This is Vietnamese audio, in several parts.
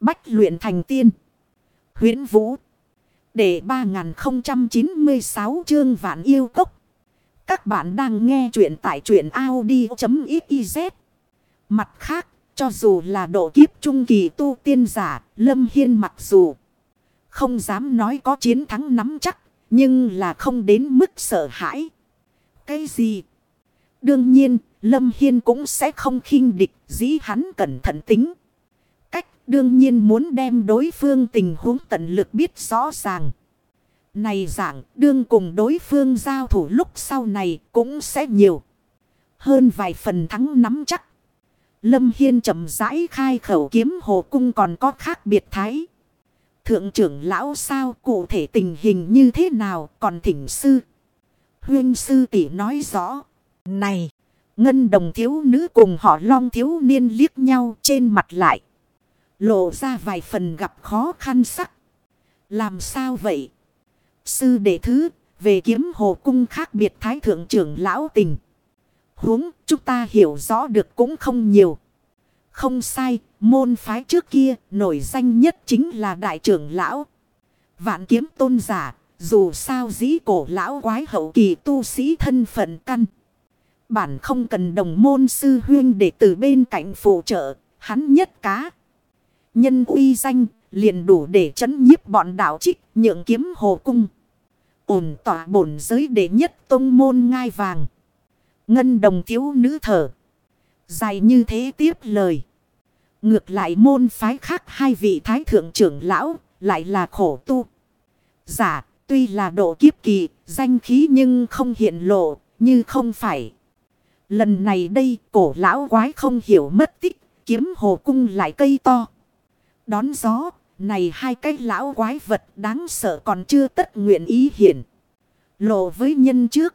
Bách luyện thành tiên. huyễn Vũ. Để 3096 chương vạn yêu cốc. Các bạn đang nghe truyện tại truyện Audi.xyz. Mặt khác, cho dù là độ kiếp trung kỳ tu tiên giả, Lâm Hiên mặc dù không dám nói có chiến thắng nắm chắc, nhưng là không đến mức sợ hãi. Cái gì? Đương nhiên, Lâm Hiên cũng sẽ không khinh địch, dĩ hắn cẩn thận tính. Đương nhiên muốn đem đối phương tình huống tận lực biết rõ ràng. Này dạng đương cùng đối phương giao thủ lúc sau này cũng sẽ nhiều. Hơn vài phần thắng nắm chắc. Lâm Hiên chậm rãi khai khẩu kiếm hồ cung còn có khác biệt thái. Thượng trưởng lão sao cụ thể tình hình như thế nào còn thỉnh sư. Huyên sư tỷ nói rõ. Này, ngân đồng thiếu nữ cùng họ long thiếu niên liếc nhau trên mặt lại. Lộ ra vài phần gặp khó khăn sắc. Làm sao vậy? Sư đệ thứ, về kiếm hồ cung khác biệt thái thượng trưởng lão tình. huống chúng ta hiểu rõ được cũng không nhiều. Không sai, môn phái trước kia nổi danh nhất chính là đại trưởng lão. Vạn kiếm tôn giả, dù sao dĩ cổ lão quái hậu kỳ tu sĩ thân phận căn. Bản không cần đồng môn sư huyên để từ bên cạnh phụ trợ, hắn nhất cá. Nhân uy danh, liền đủ để chấn nhiếp bọn đạo trích, nhượng kiếm hồ cung. Ổn tỏa bổn giới đệ nhất tông môn ngai vàng. Ngân đồng thiếu nữ thở. Dài như thế tiếp lời. Ngược lại môn phái khác hai vị thái thượng trưởng lão, lại là khổ tu. Giả, tuy là độ kiếp kỳ, danh khí nhưng không hiện lộ, như không phải. Lần này đây, cổ lão quái không hiểu mất tích, kiếm hồ cung lại cây to. Đón gió, này hai cái lão quái vật đáng sợ còn chưa tất nguyện ý hiện. Lộ với nhân trước.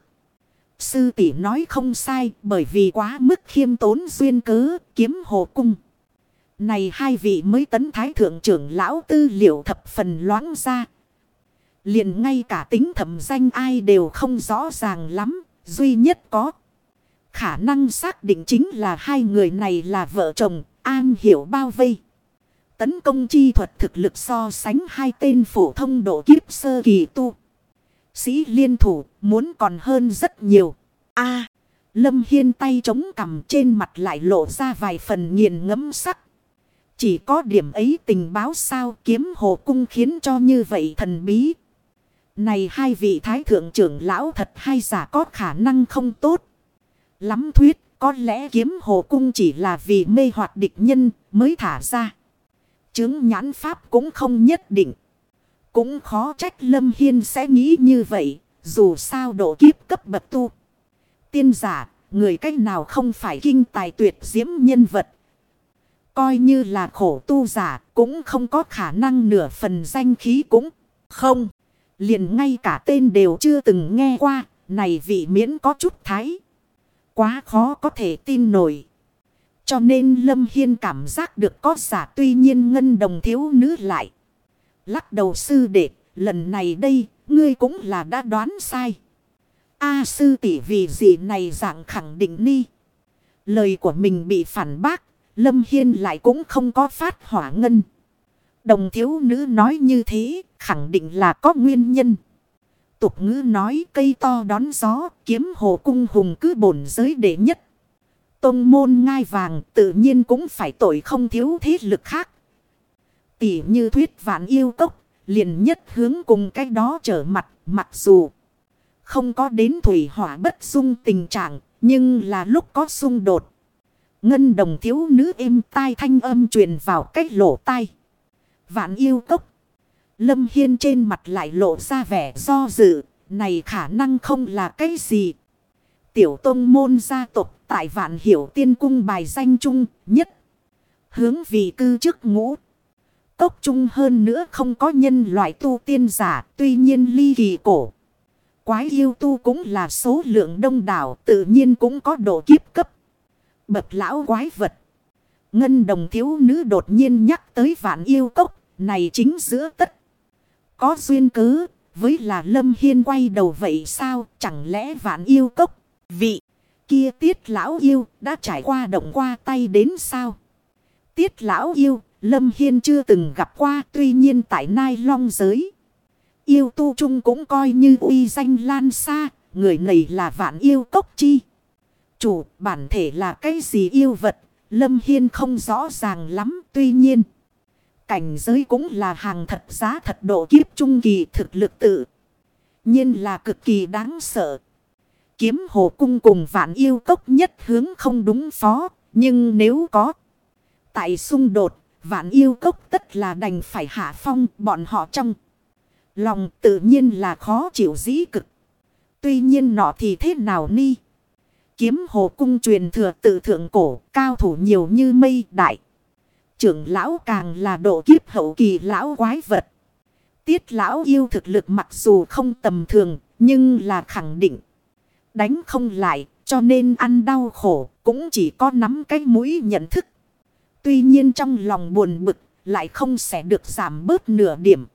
Sư tỷ nói không sai bởi vì quá mức khiêm tốn duyên cớ kiếm hồ cung. Này hai vị mới tấn thái thượng trưởng lão tư liệu thập phần loãng ra. liền ngay cả tính thẩm danh ai đều không rõ ràng lắm. Duy nhất có. Khả năng xác định chính là hai người này là vợ chồng. An hiểu bao vây. Tấn công chi thuật thực lực so sánh hai tên phổ thông độ kiếp sơ kỳ tu. Sĩ liên thủ muốn còn hơn rất nhiều. a, Lâm Hiên tay chống cằm trên mặt lại lộ ra vài phần nghiền ngấm sắc. Chỉ có điểm ấy tình báo sao kiếm hồ cung khiến cho như vậy thần bí. Này hai vị thái thượng trưởng lão thật hay giả có khả năng không tốt. Lắm thuyết, có lẽ kiếm hồ cung chỉ là vì mê hoạt địch nhân mới thả ra. Chứng nhãn pháp cũng không nhất định. Cũng khó trách Lâm Hiên sẽ nghĩ như vậy. Dù sao độ kiếp cấp bậc tu. Tiên giả, người cách nào không phải kinh tài tuyệt diễm nhân vật. Coi như là khổ tu giả cũng không có khả năng nửa phần danh khí cũng không. liền ngay cả tên đều chưa từng nghe qua. Này vị miễn có chút thái. Quá khó có thể tin nổi. Cho nên Lâm Hiên cảm giác được có giả tuy nhiên ngân đồng thiếu nữ lại. Lắc đầu sư đệ, lần này đây, ngươi cũng là đã đoán sai. A sư tỷ vì gì này dạng khẳng định ni. Lời của mình bị phản bác, Lâm Hiên lại cũng không có phát hỏa ngân. Đồng thiếu nữ nói như thế, khẳng định là có nguyên nhân. Tục ngữ nói cây to đón gió, kiếm hồ cung hùng cứ bổn giới đệ nhất. Tông môn ngai vàng tự nhiên cũng phải tội không thiếu thế lực khác. Tỉ như thuyết vạn yêu cốc, liền nhất hướng cùng cái đó trở mặt, mặc dù không có đến thủy hỏa bất dung tình trạng, nhưng là lúc có xung đột. Ngân đồng thiếu nữ êm tai thanh âm truyền vào cách lỗ tai. Vạn yêu cốc. Lâm Hiên trên mặt lại lộ ra vẻ do dự, này khả năng không là cái gì. Tiểu tông môn gia tộc tại vạn hiểu tiên cung bài danh chung nhất. Hướng vị cư chức ngũ. Cốc chung hơn nữa không có nhân loại tu tiên giả, tuy nhiên ly kỳ cổ. Quái yêu tu cũng là số lượng đông đảo, tự nhiên cũng có độ kiếp cấp. Bậc lão quái vật. Ngân đồng thiếu nữ đột nhiên nhắc tới vạn yêu cốc, này chính giữa tất. Có duyên cớ, với là lâm hiên quay đầu vậy sao, chẳng lẽ vạn yêu cốc, vị kia tiết lão yêu đã trải qua động qua tay đến sao? Tiết lão yêu Lâm Hiên chưa từng gặp qua tuy nhiên tại Nai Long giới. Yêu tu trung cũng coi như uy danh lan xa, người này là vạn yêu cốc chi. Chủ bản thể là cái gì yêu vật, Lâm Hiên không rõ ràng lắm tuy nhiên. Cảnh giới cũng là hàng thật giá thật độ kiếp trung kỳ thực lực tự. nhiên là cực kỳ đáng sợ. Kiếm hồ cung cùng vạn yêu cốc nhất hướng không đúng phó. Nhưng nếu có tại xung đột, vạn yêu cốc tất là đành phải hạ phong bọn họ trong. Lòng tự nhiên là khó chịu dĩ cực. Tuy nhiên nọ thì thế nào ni? Kiếm hồ cung truyền thừa tự thượng cổ, cao thủ nhiều như mây đại. Trưởng lão càng là độ kiếp hậu kỳ lão quái vật. Tiết lão yêu thực lực mặc dù không tầm thường, nhưng là khẳng định. Đánh không lại, cho nên ăn đau khổ, cũng chỉ có nắm cái mũi nhận thức. Tuy nhiên trong lòng buồn bực, lại không sẽ được giảm bớt nửa điểm.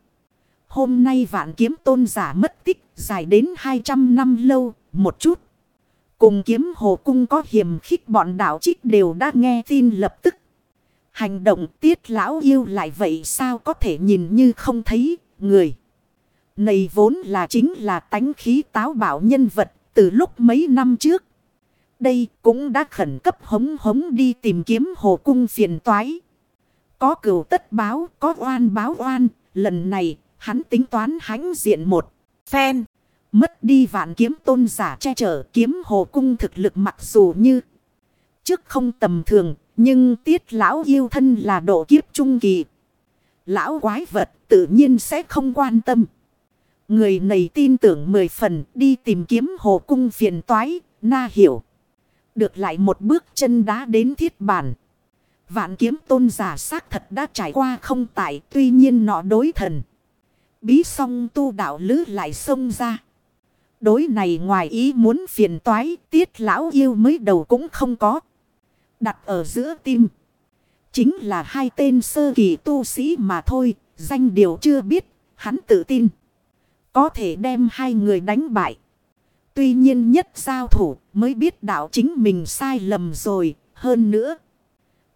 Hôm nay vạn kiếm tôn giả mất tích, dài đến 200 năm lâu, một chút. Cùng kiếm hồ cung có hiểm khích bọn đạo trích đều đã nghe tin lập tức. Hành động tiết lão yêu lại vậy sao có thể nhìn như không thấy người. Này vốn là chính là tánh khí táo bảo nhân vật từ lúc mấy năm trước. Đây cũng đã khẩn cấp hống hống đi tìm kiếm hồ cung phiền toái. Có cửu tất báo, có oan báo oan, lần này hắn tính toán hãnh diện một phen. Mất đi vạn kiếm tôn giả che chở kiếm hồ cung thực lực mặc dù như trước không tầm thường, nhưng tiết lão yêu thân là độ kiếp trung kỳ. Lão quái vật tự nhiên sẽ không quan tâm. Người này tin tưởng mười phần đi tìm kiếm hồ cung phiền toái, na hiểu. Được lại một bước chân đá đến thiết bản. Vạn kiếm tôn giả xác thật đã trải qua không tại tuy nhiên nọ đối thần. Bí song tu đạo lứ lại xông ra. Đối này ngoài ý muốn phiền toái tiết lão yêu mới đầu cũng không có. Đặt ở giữa tim. Chính là hai tên sơ kỳ tu sĩ mà thôi. Danh điều chưa biết. Hắn tự tin. Có thể đem hai người đánh bại. Tuy nhiên nhất giao thủ mới biết đạo chính mình sai lầm rồi. Hơn nữa.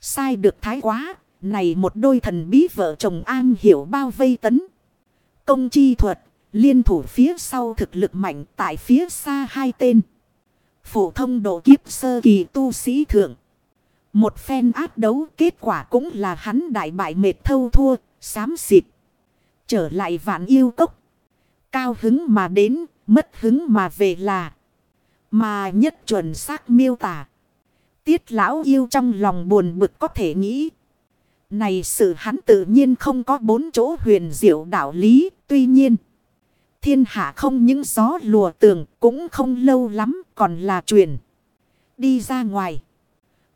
Sai được thái quá. Này một đôi thần bí vợ chồng an hiểu bao vây tấn. Công chi thuật. Liên thủ phía sau thực lực mạnh tại phía xa hai tên. Phổ thông độ kiếp sơ kỳ tu sĩ thượng. Một phen áp đấu kết quả cũng là hắn đại bại mệt thâu thua, xám xịt. Trở lại vạn yêu cốc. Cao hứng mà đến, mất hứng mà về là. Mà nhất chuẩn xác miêu tả. Tiết lão yêu trong lòng buồn bực có thể nghĩ. Này sự hắn tự nhiên không có bốn chỗ huyền diệu đạo lý, tuy nhiên. Thiên hạ không những gió lùa tường cũng không lâu lắm còn là truyền. Đi ra ngoài.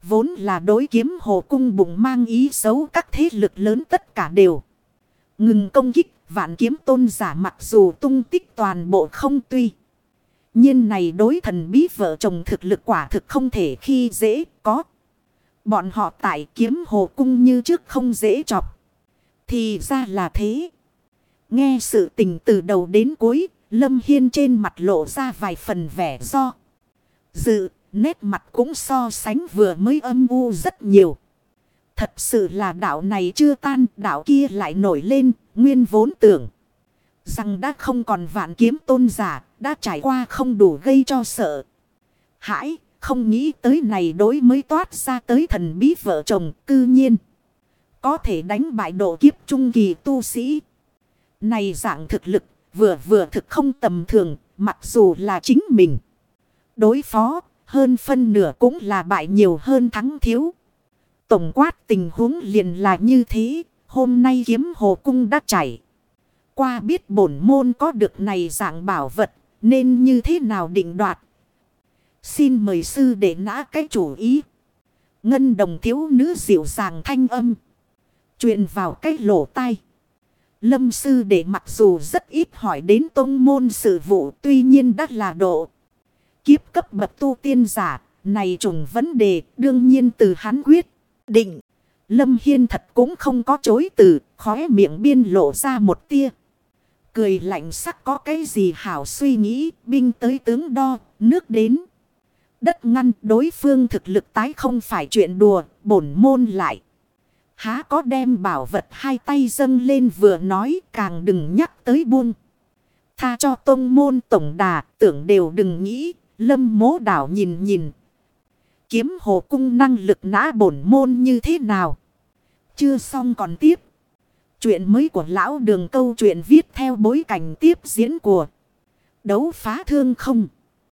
Vốn là đối kiếm hồ cung bụng mang ý xấu các thế lực lớn tất cả đều. Ngừng công kích vạn kiếm tôn giả mặc dù tung tích toàn bộ không tuy. nhiên này đối thần bí vợ chồng thực lực quả thực không thể khi dễ có. Bọn họ tại kiếm hồ cung như trước không dễ chọc. Thì ra là thế. Nghe sự tình từ đầu đến cuối, Lâm Hiên trên mặt lộ ra vài phần vẻ do. Dự, nét mặt cũng so sánh vừa mới âm u rất nhiều. Thật sự là đạo này chưa tan, đạo kia lại nổi lên, nguyên vốn tưởng. Rằng đã không còn vạn kiếm tôn giả, đã trải qua không đủ gây cho sợ. Hãi, không nghĩ tới này đối mới toát ra tới thần bí vợ chồng cư nhiên. Có thể đánh bại độ kiếp trung kỳ tu sĩ. Này dạng thực lực, vừa vừa thực không tầm thường, mặc dù là chính mình. Đối phó, hơn phân nửa cũng là bại nhiều hơn thắng thiếu. Tổng quát tình huống liền là như thế, hôm nay kiếm hồ cung đã chảy. Qua biết bổn môn có được này dạng bảo vật, nên như thế nào định đoạt. Xin mời sư để nã cái chủ ý. Ngân đồng thiếu nữ dịu dàng thanh âm. truyền vào cái lỗ tai. Lâm sư để mặc dù rất ít hỏi đến tông môn sự vụ tuy nhiên đã là độ. Kiếp cấp bậc tu tiên giả, này trùng vấn đề đương nhiên từ hắn quyết định. Lâm Hiên thật cũng không có chối từ, khóe miệng biên lộ ra một tia. Cười lạnh sắc có cái gì hảo suy nghĩ, binh tới tướng đo, nước đến. Đất ngăn đối phương thực lực tái không phải chuyện đùa, bổn môn lại. Há có đem bảo vật hai tay dâng lên vừa nói càng đừng nhắc tới buông. Tha cho tông môn tổng đà tưởng đều đừng nghĩ. Lâm mố đảo nhìn nhìn. Kiếm hồ cung năng lực nã bổn môn như thế nào. Chưa xong còn tiếp. Chuyện mới của lão đường câu chuyện viết theo bối cảnh tiếp diễn của đấu phá thương không.